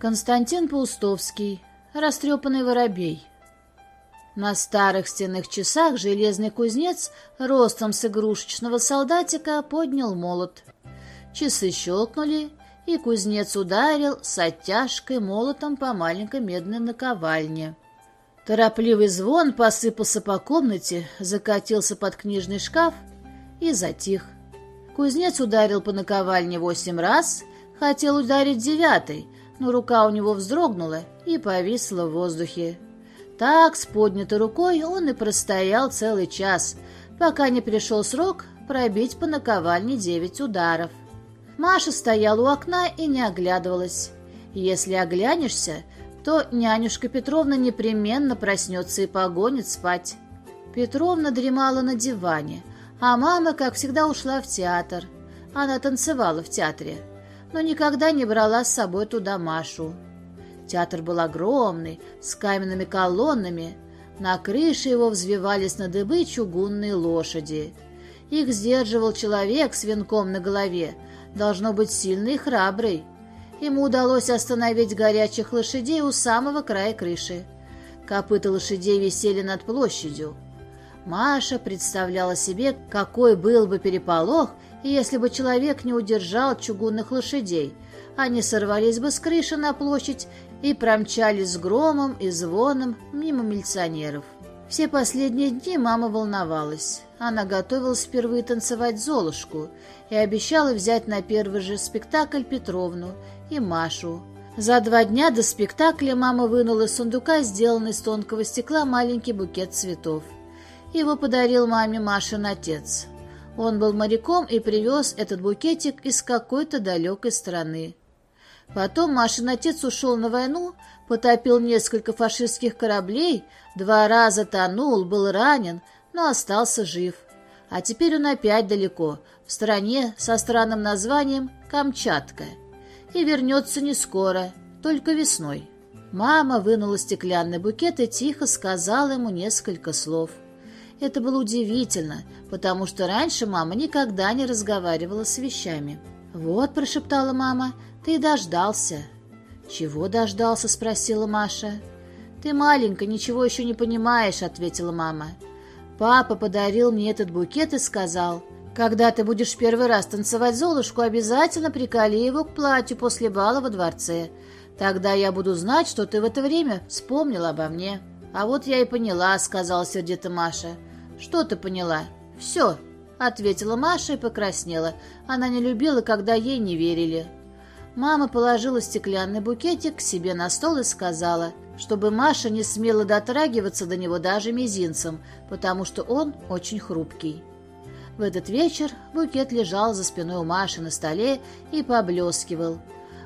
Константин Паустовский. Растрепанный воробей. На старых стенных часах железный кузнец ростом с игрушечного солдатика поднял молот. Часы щелкнули, и кузнец ударил с оттяжкой молотом по маленькой медной наковальне. Торопливый звон посыпался по комнате, закатился под книжный шкаф и затих. Кузнец ударил по наковальне восемь раз, хотел ударить девятый — но рука у него вздрогнула и повисла в воздухе. Так, с поднятой рукой, он и простоял целый час, пока не пришел срок пробить по наковальне девять ударов. Маша стояла у окна и не оглядывалась. Если оглянешься, то нянюшка Петровна непременно проснется и погонит спать. Петровна дремала на диване, а мама, как всегда, ушла в театр. Она танцевала в театре но никогда не брала с собой туда Машу. Театр был огромный, с каменными колоннами. На крыше его взвивались на дыбы чугунные лошади. Их сдерживал человек с венком на голове, должно быть сильный и храбрый. Ему удалось остановить горячих лошадей у самого края крыши. Копыта лошадей висели над площадью. Маша представляла себе, какой был бы переполох, если бы человек не удержал чугунных лошадей. Они сорвались бы с крыши на площадь и промчались с громом и звоном мимо милиционеров. Все последние дни мама волновалась. Она готовилась впервые танцевать «Золушку» и обещала взять на первый же спектакль Петровну и Машу. За два дня до спектакля мама вынула из сундука сделанный из тонкого стекла маленький букет цветов. Его подарил маме Машин отец. Он был моряком и привез этот букетик из какой-то далекой страны. Потом Машин отец ушел на войну, потопил несколько фашистских кораблей, два раза тонул, был ранен, но остался жив. А теперь он опять далеко, в стране со странным названием Камчатка. И вернется не скоро, только весной. Мама вынула стеклянный букет и тихо сказала ему несколько слов. Это было удивительно, потому что раньше мама никогда не разговаривала с вещами. «Вот», — прошептала мама, — «ты дождался». «Чего дождался?» — спросила Маша. «Ты маленькая, ничего еще не понимаешь», — ответила мама. «Папа подарил мне этот букет и сказал, когда ты будешь первый раз танцевать Золушку, обязательно приколи его к платью после бала во дворце. Тогда я буду знать, что ты в это время вспомнил обо мне». «А вот я и поняла», — сказала сердито Маша. «Что ты поняла?» «Все», — ответила Маша и покраснела. Она не любила, когда ей не верили. Мама положила стеклянный букетик к себе на стол и сказала, чтобы Маша не смела дотрагиваться до него даже мизинцем, потому что он очень хрупкий. В этот вечер букет лежал за спиной у Маши на столе и поблескивал.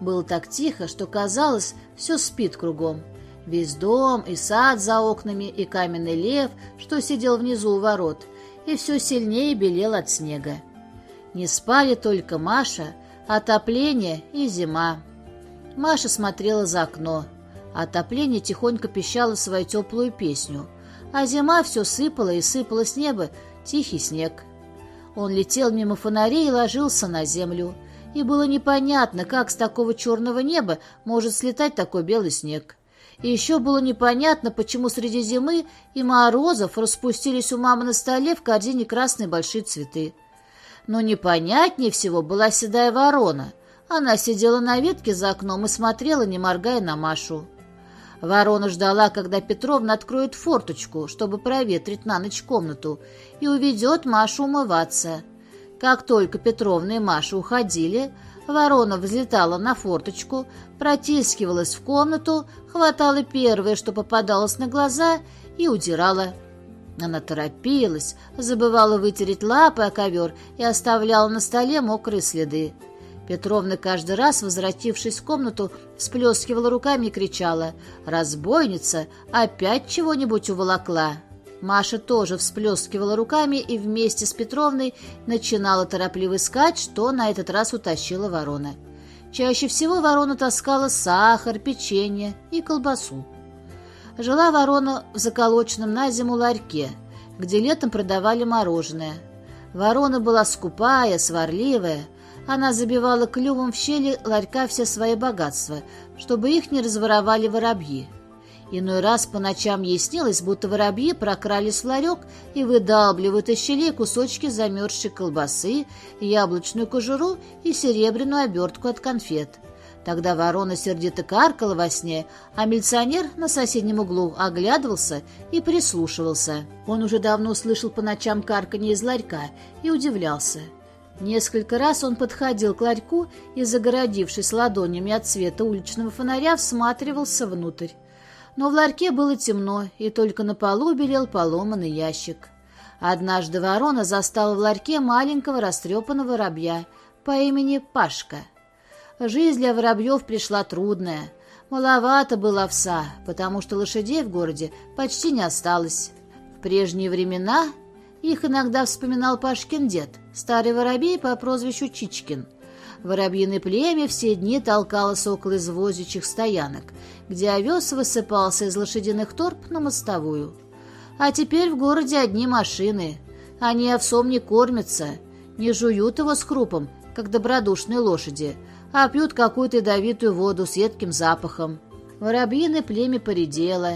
Было так тихо, что казалось, все спит кругом. Весь дом, и сад за окнами, и каменный лев, что сидел внизу у ворот, и все сильнее белел от снега. Не спали только Маша, отопление и зима. Маша смотрела за окно. Отопление тихонько пищало свою теплую песню, а зима все сыпала и сыпала с неба тихий снег. Он летел мимо фонарей и ложился на землю, и было непонятно, как с такого черного неба может слетать такой белый снег. И еще было непонятно, почему среди зимы и морозов распустились у мамы на столе в корзине красные большие цветы. Но непонятнее всего была седая ворона. Она сидела на ветке за окном и смотрела, не моргая на Машу. Ворона ждала, когда Петровна откроет форточку, чтобы проветрить на ночь комнату, и уведет Машу умываться. Как только Петровна и Маша уходили, Ворона взлетала на форточку, протискивалась в комнату, хватала первое, что попадалось на глаза, и удирала. Она торопилась, забывала вытереть лапы о ковер и оставляла на столе мокрые следы. Петровна каждый раз, возвратившись в комнату, всплескивала руками и кричала «Разбойница! Опять чего-нибудь уволокла!» Маша тоже всплескивала руками и вместе с Петровной начинала торопливо искать, что на этот раз утащила ворона. Чаще всего ворона таскала сахар, печенье и колбасу. Жила ворона в заколоченном на зиму ларьке, где летом продавали мороженое. Ворона была скупая, сварливая. она забивала клювом в щели ларька все свои богатства, чтобы их не разворовали воробьи. Иной раз по ночам ей снилось, будто воробьи прокрались в ларек и выдалбливают из щелей кусочки замерзшей колбасы, яблочную кожуру и серебряную обертку от конфет. Тогда ворона сердито каркала во сне, а милиционер на соседнем углу оглядывался и прислушивался. Он уже давно слышал по ночам карканье из ларька и удивлялся. Несколько раз он подходил к ларьку и, загородившись ладонями от света уличного фонаря, всматривался внутрь. Но в ларьке было темно, и только на полу белел поломанный ящик. Однажды ворона застала в ларьке маленького растрепанного воробья по имени Пашка. Жизнь для воробьев пришла трудная. Маловато было овса, потому что лошадей в городе почти не осталось. В прежние времена их иногда вспоминал Пашкин дед, старый воробей по прозвищу Чичкин. Воробьиное племя все дни толкалось около извозячих стоянок, где овес высыпался из лошадиных торп на мостовую. А теперь в городе одни машины. Они овсом не кормятся, не жуют его с крупом, как добродушные лошади, а пьют какую-то ядовитую воду с едким запахом. Воробьиное племя поредело.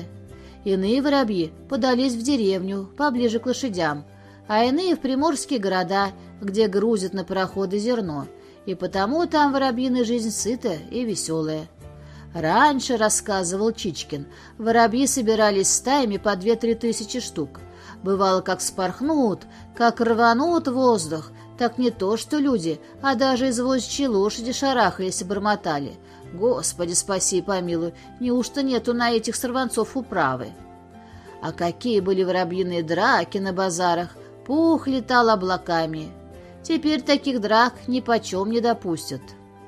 Иные воробьи подались в деревню, поближе к лошадям, а иные в приморские города, где грузят на пароходы зерно – и потому там воробьиная жизнь сытая и веселая. Раньше, рассказывал Чичкин, воробьи собирались стаями по две-три тысячи штук. Бывало, как спорхнут, как рванут воздух, так не то что люди, а даже извозчие лошади шарахались и бормотали. Господи, спаси и помилуй, неужто нету на этих сорванцов управы? А какие были воробьиные драки на базарах, пух летал облаками. Теперь таких драк ни почем не допустят.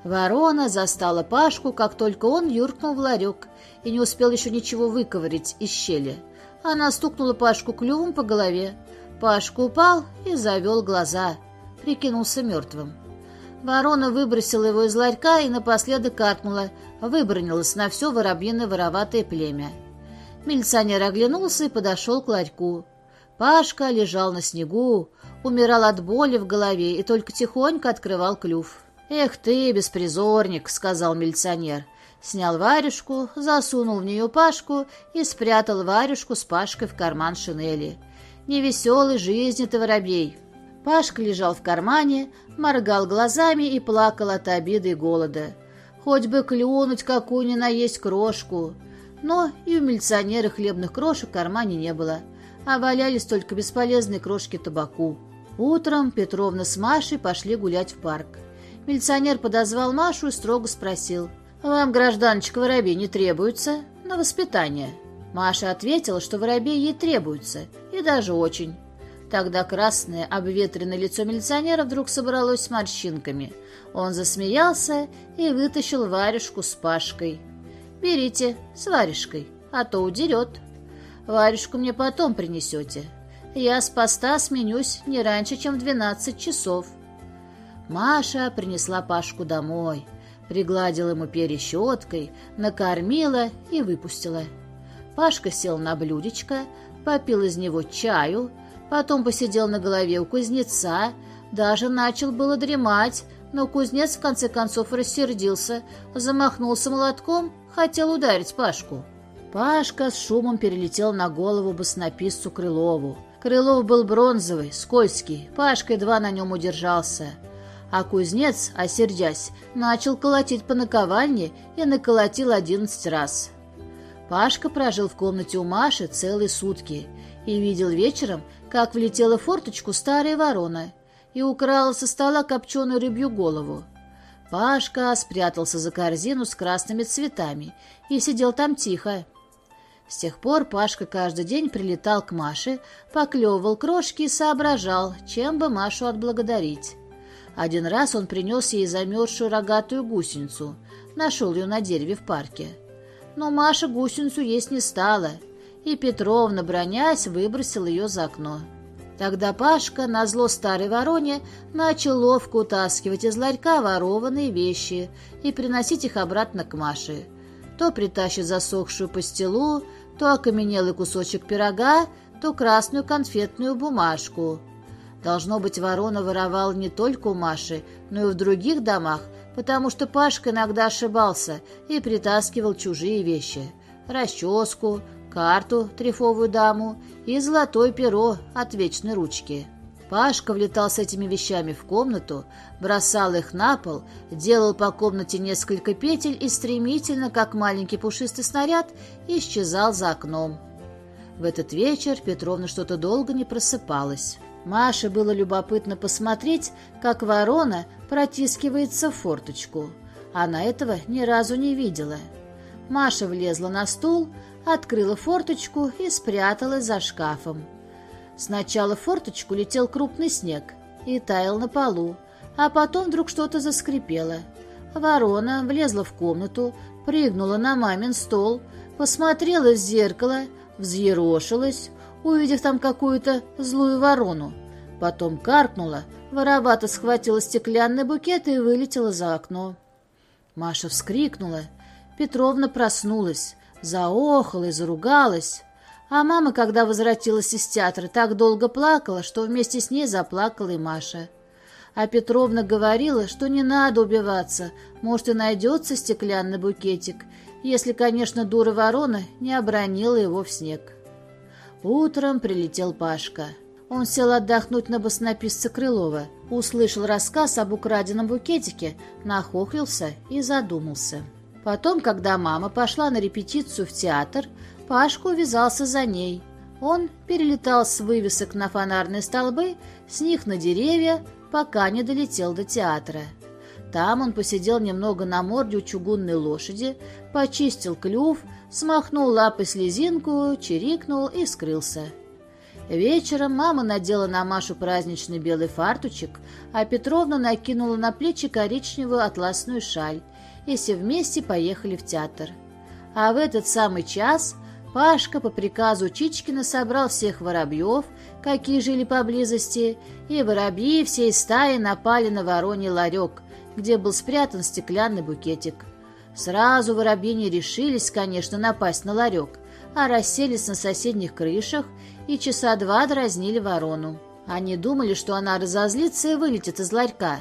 Ворона застала Пашку, как только он юркнул в ларек и не успел еще ничего выковырить из щели. Она стукнула Пашку клювом по голове. Пашка упал и завел глаза. Прикинулся мертвым. Ворона выбросила его из ларька и напоследок каркнула, выбронилась на все воробьиное вороватое племя. Милиционер оглянулся и подошел к ларьку. Пашка лежал на снегу, умирал от боли в голове и только тихонько открывал клюв. «Эх ты, беспризорник», — сказал милиционер. Снял варежку, засунул в нее Пашку и спрятал варежку с Пашкой в карман шинели. «Невеселой жизни ты, воробей!» Пашка лежал в кармане, моргал глазами и плакал от обиды и голода. Хоть бы клюнуть какую ни наесть крошку. Но и у милиционера хлебных крошек в кармане не было, а валялись только бесполезные крошки табаку. Утром Петровна с Машей пошли гулять в парк. Милиционер подозвал Машу и строго спросил. «Вам, гражданочка Воробей, не требуется на воспитание?» Маша ответила, что Воробей ей требуется, и даже очень. Тогда красное, обветренное лицо милиционера вдруг собралось с морщинками. Он засмеялся и вытащил варежку с Пашкой. «Берите, с варежкой, а то удерет. Варежку мне потом принесете. Я с поста сменюсь не раньше, чем в двенадцать часов. Маша принесла Пашку домой, пригладила ему перья щеткой, накормила и выпустила. Пашка сел на блюдечко, попил из него чаю, потом посидел на голове у кузнеца, даже начал было дремать, но кузнец в конце концов рассердился, замахнулся молотком, хотел ударить Пашку. Пашка с шумом перелетел на голову баснописцу Крылову. Крылов был бронзовый, скользкий, Пашка едва на нем удержался. А кузнец, осердясь, начал колотить по наковальне и наколотил одиннадцать раз. Пашка прожил в комнате у Маши целые сутки и видел вечером, как влетела в форточку старая ворона и украла со стола копченую рыбью голову. Пашка спрятался за корзину с красными цветами и сидел там тихо. С тех пор Пашка каждый день прилетал к Маше, поклевывал крошки и соображал, чем бы Машу отблагодарить. Один раз он принес ей замерзшую рогатую гусеницу, нашел ее на дереве в парке. Но Маша гусеницу есть не стала, и Петровна, бронясь, выбросила ее за окно. Тогда Пашка, назло старой вороне, начал ловко утаскивать из ларька ворованные вещи и приносить их обратно к Маше. То притащит засохшую пастилу, то окаменелый кусочек пирога, то красную конфетную бумажку. Должно быть, ворона воровал не только у Маши, но и в других домах, потому что Пашка иногда ошибался и притаскивал чужие вещи. Расческу, карту, трефовую даму и золотое перо от вечной ручки. Пашка влетал с этими вещами в комнату, бросал их на пол, делал по комнате несколько петель и стремительно, как маленький пушистый снаряд, исчезал за окном. В этот вечер Петровна что-то долго не просыпалась. Маше было любопытно посмотреть, как ворона протискивается в форточку. Она этого ни разу не видела. Маша влезла на стул, открыла форточку и спряталась за шкафом. Сначала в форточку летел крупный снег и таял на полу, а потом вдруг что-то заскрипело. Ворона влезла в комнату, прыгнула на мамин стол, посмотрела в зеркало, взъерошилась, увидев там какую-то злую ворону. Потом каркнула, воровато схватила стеклянный букет и вылетела за окно. Маша вскрикнула. Петровна проснулась, заохала и заругалась. А мама, когда возвратилась из театра, так долго плакала, что вместе с ней заплакала и Маша. А Петровна говорила, что не надо убиваться, может и найдется стеклянный букетик, если, конечно, дура ворона не обронила его в снег. Утром прилетел Пашка. Он сел отдохнуть на баснописца Крылова, услышал рассказ об украденном букетике, нахохлился и задумался. Потом, когда мама пошла на репетицию в театр, Пашка увязался за ней. Он перелетал с вывесок на фонарные столбы, с них на деревья, пока не долетел до театра. Там он посидел немного на морде у чугунной лошади, почистил клюв, смахнул лапой слезинку, чирикнул и скрылся. Вечером мама надела на Машу праздничный белый фартучек, а Петровна накинула на плечи коричневую атласную шаль, и все вместе поехали в театр. А в этот самый час Пашка по приказу Чичкина собрал всех воробьев, какие жили поблизости, и воробьи всей стаи напали на вороний ларек, где был спрятан стеклянный букетик. Сразу воробьи не решились, конечно, напасть на ларек, а расселись на соседних крышах и часа два дразнили ворону. Они думали, что она разозлится и вылетит из ларька.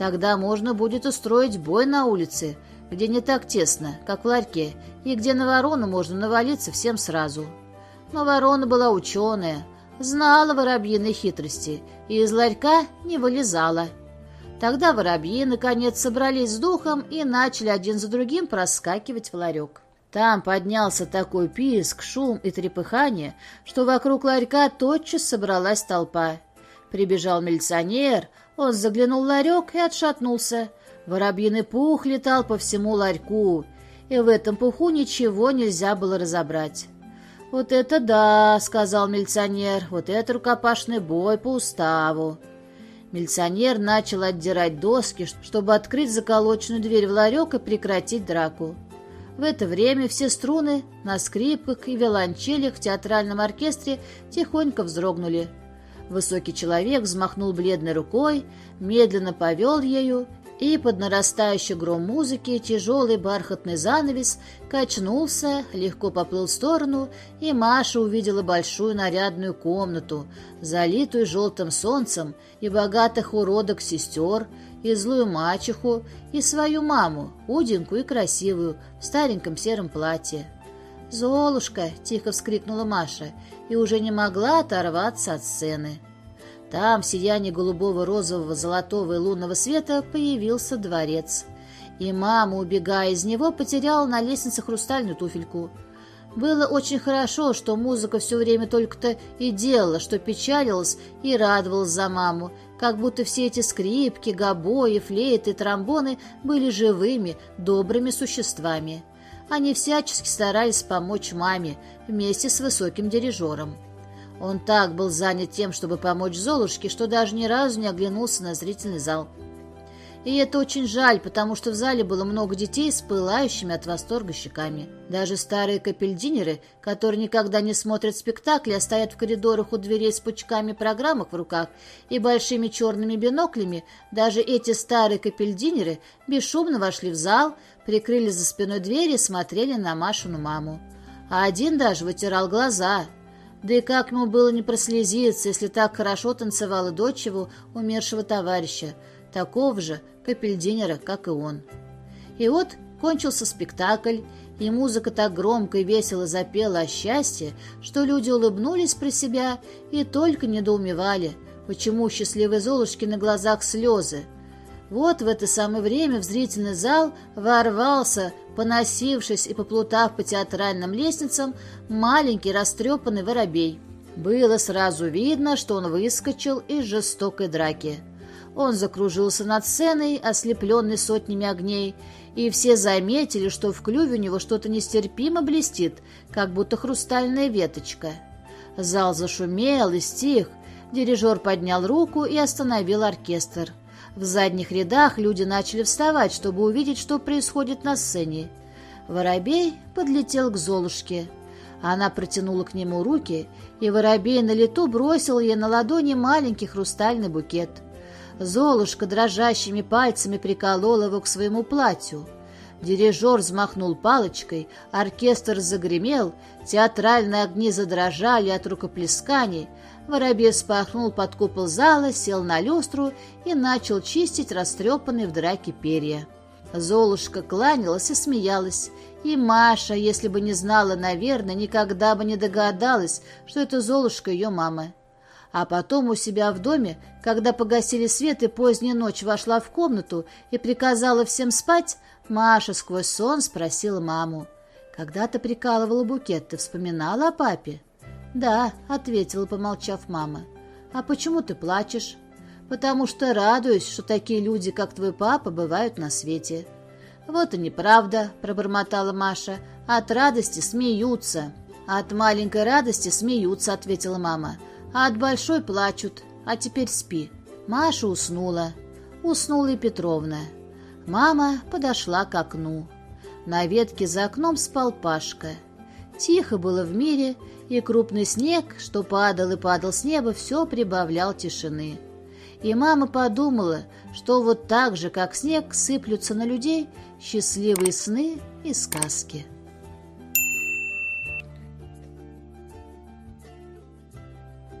Тогда можно будет устроить бой на улице, где не так тесно, как в ларьке, и где на ворону можно навалиться всем сразу. Но ворона была ученая, знала воробьиные хитрости и из ларька не вылезала. Тогда воробьи, наконец, собрались с духом и начали один за другим проскакивать в ларек. Там поднялся такой писк, шум и трепыхание, что вокруг ларька тотчас собралась толпа. Прибежал милиционер, он заглянул в ларек и отшатнулся. Воробьиный пух летал по всему ларьку, и в этом пуху ничего нельзя было разобрать. «Вот это да!» — сказал милиционер. «Вот это рукопашный бой по уставу!» Милиционер начал отдирать доски, чтобы открыть заколоченную дверь в ларек и прекратить драку. В это время все струны на скрипках и виолончелях в театральном оркестре тихонько вздрогнули. Высокий человек взмахнул бледной рукой, медленно повел ею, и под нарастающий гром музыки тяжелый бархатный занавес качнулся, легко поплыл в сторону, и Маша увидела большую нарядную комнату, залитую желтым солнцем, и богатых уродок сестер, и злую мачеху, и свою маму, худенькую и красивую, в стареньком сером платье. «Золушка!» — тихо вскрикнула Маша и уже не могла оторваться от сцены. Там, в сиянии голубого, розового, золотого и лунного света, появился дворец. И мама, убегая из него, потеряла на лестнице хрустальную туфельку. Было очень хорошо, что музыка все время только-то и делала, что печалилась и радовалась за маму, как будто все эти скрипки, гобои, флейты, тромбоны были живыми, добрыми существами. Они всячески старались помочь маме вместе с высоким дирижером. Он так был занят тем, чтобы помочь Золушке, что даже ни разу не оглянулся на зрительный зал. И это очень жаль, потому что в зале было много детей с пылающими от восторга щеками. Даже старые капельдинеры, которые никогда не смотрят спектакли, а стоят в коридорах у дверей с пучками программок в руках и большими черными биноклями, даже эти старые капельдинеры бесшумно вошли в зал, прикрыли за спиной двери и смотрели на Машину маму. А один даже вытирал глаза – Да и как ему было не прослезиться, если так хорошо танцевала дочь его умершего товарища, такого же капельдинера, как и он. И вот кончился спектакль, и музыка так громко и весело запела о счастье, что люди улыбнулись про себя и только недоумевали, почему у счастливой Золушки на глазах слезы. Вот в это самое время в зрительный зал ворвался, поносившись и поплутав по театральным лестницам, маленький растрепанный воробей. Было сразу видно, что он выскочил из жестокой драки. Он закружился над сценой, ослепленный сотнями огней, и все заметили, что в клюве у него что-то нестерпимо блестит, как будто хрустальная веточка. Зал зашумел и стих. Дирижер поднял руку и остановил оркестр. В задних рядах люди начали вставать, чтобы увидеть, что происходит на сцене. Воробей подлетел к Золушке. Она протянула к нему руки, и воробей на лету бросил ей на ладони маленький хрустальный букет — Золушка дрожащими пальцами приколола его к своему платью. Дирижер взмахнул палочкой, оркестр загремел, театральные огни задрожали от рукоплесканий, воробей спахнул под купол зала, сел на люстру и начал чистить растрепанные в драке перья. Золушка кланялась и смеялась, и Маша, если бы не знала, наверное, никогда бы не догадалась, что это Золушка ее мама. А потом у себя в доме, когда погасили свет и поздняя ночь вошла в комнату и приказала всем спать, Маша сквозь сон спросила маму. «Когда ты прикалывала букет, ты вспоминала о папе?» «Да», — ответила, помолчав мама. «А почему ты плачешь?» «Потому что радуюсь, что такие люди, как твой папа, бывают на свете». «Вот и неправда», — пробормотала Маша. «От радости смеются». «От маленькой радости смеются», — ответила мама а от большой плачут. А теперь спи. Маша уснула. Уснула и Петровна. Мама подошла к окну. На ветке за окном спал Пашка. Тихо было в мире, и крупный снег, что падал и падал с неба, все прибавлял тишины. И мама подумала, что вот так же, как снег, сыплются на людей счастливые сны и сказки.